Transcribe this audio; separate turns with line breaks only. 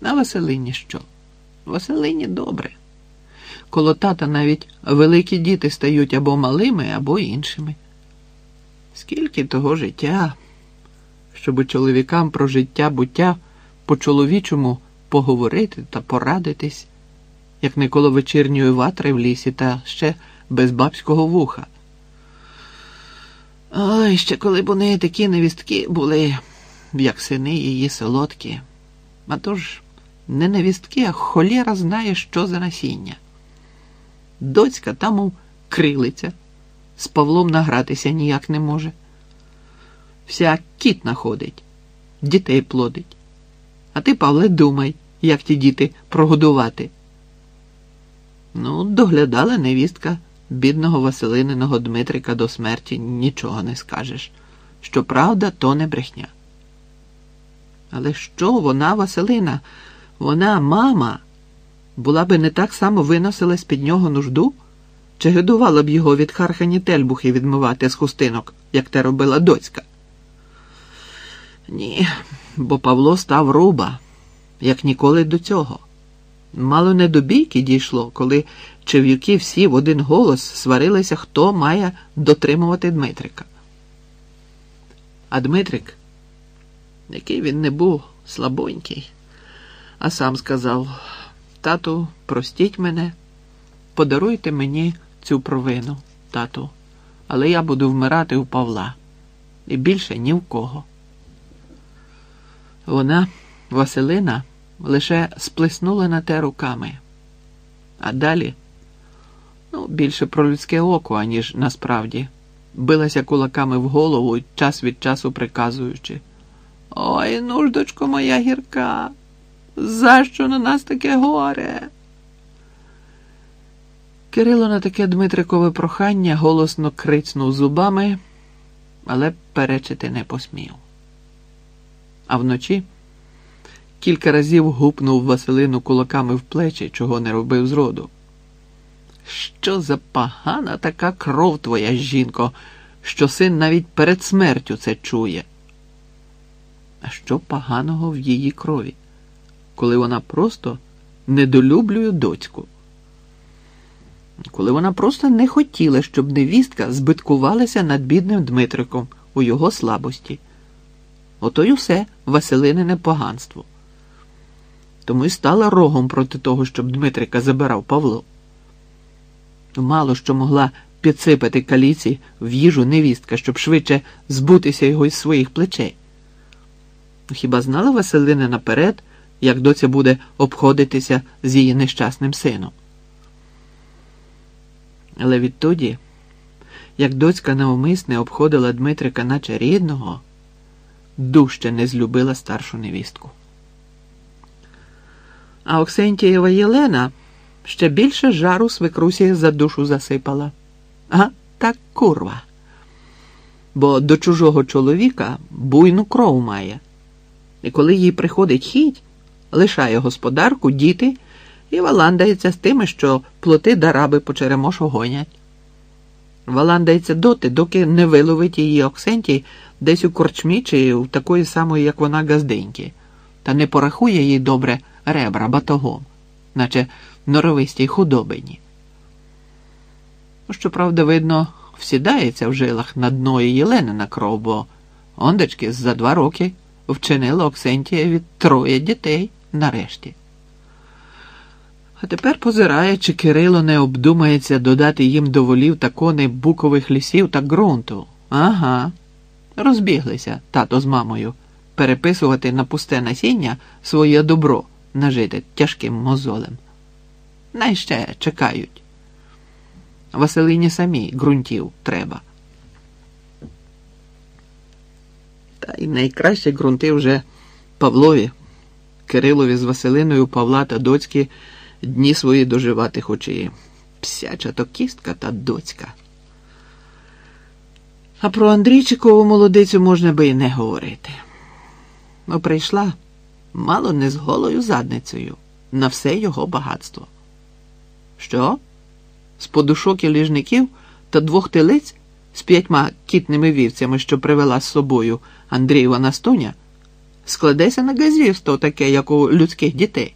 На Василині що? Василині добре. Коло тата навіть великі діти стають або малими, або іншими. Скільки того життя, щоби чоловікам про життя буття по-чоловічому поговорити та порадитись, як не коло вечірньої ватри в лісі, та ще без бабського вуха. Ой, ще коли б у неї такі невістки були, як сини її солодкі. А то ж не невістки, а холєра знає, що за насіння. Доцька там мов крилиця, з Павлом награтися ніяк не може. Вся кіт находить, дітей плодить. А ти, Павле, думай, як ті діти прогодувати. Ну, доглядала невістка бідного Василининого Дмитрика до смерті, нічого не скажеш. Що правда, то не брехня. Але що вона, Василина, вона, мама, була би не так само виносила з-під нього нужду, чи годувала б його від хархані тельбухи відмивати з хустинок, як те робила доцька? Ні, бо Павло став руба, як ніколи до цього. Мало не до бійки дійшло, коли чев'юки всі в один голос сварилися, хто має дотримувати Дмитрика. А Дмитрик, який він не був слабонький, а сам сказав: Тату, простіть мене, подаруйте мені цю провину, тату, але я буду вмирати у Павла і більше ні в кого. Вона, Василина, лише сплеснула на те руками, а далі, ну, більше про людське око, аніж насправді, билася кулаками в голову, час від часу приказуючи. Ой, нуждочко моя гірка, за що на нас таке горе? Кирило на таке Дмитрикове прохання голосно крицнув зубами, але перечити не посмів. А вночі кілька разів гупнув Василину кулаками в плечі, чого не робив зроду. Що за погана така кров твоя, жінко, що син навіть перед смертю це чує? А що поганого в її крові, коли вона просто недолюблює доцьку? Коли вона просто не хотіла, щоб невістка збиткувалася над бідним Дмитриком у його слабості. Ото й усе Василинине поганство. Тому й стала рогом проти того, щоб Дмитрика забирав Павло. Мало що могла підсипати каліці в їжу невістка, щоб швидше збутися його із своїх плечей. Хіба знала Василина наперед, як доця буде обходитися з її нещасним сином? Але відтоді, як доцька навмисне обходила Дмитрика, наче рідного, дужче не злюбила старшу невістку. А Оксентієва Єлена ще більше жару свекрусі за душу засипала. А так курва. Бо до чужого чоловіка буйну кров має. І коли їй приходить хіть, лишає господарку, діти і валандається з тими, що плоти дараби по черемошу гонять. Валандається доти, доки не виловить її Оксентій десь у корчмі чи у такої самої, як вона, газденьки, та не порахує їй добре ребра батогом, наче норовистій худобині. Щоправда, видно, всідається в жилах на дно її Ленина кров, бо ондечки за два роки вчинила Оксентія від троє дітей нарешті. А тепер позирає, чи Кирило не обдумається додати їм до волів та коней букових лісів та ґрунту. Ага. Розбіглися тато з мамою переписувати на пусте насіння своє добро нажите тяжким мозолем. Най ще чекають. Василині самій ґрунтів треба. Та й найкращі ґрунти вже Павлові, Кирилові з Василиною Павла та доцьки дні свої доживати хоче. Псяча то кістка та доцька. А про Андрійчикову молодицю можна би і не говорити. Ну, прийшла мало не з голою задницею на все його багатство. Що? З подушок і ліжників та двох телиць з п'ятьма кітними вівцями, що привела з собою Андрієва Настуня, складеся на газівство таке, як у людських дітей.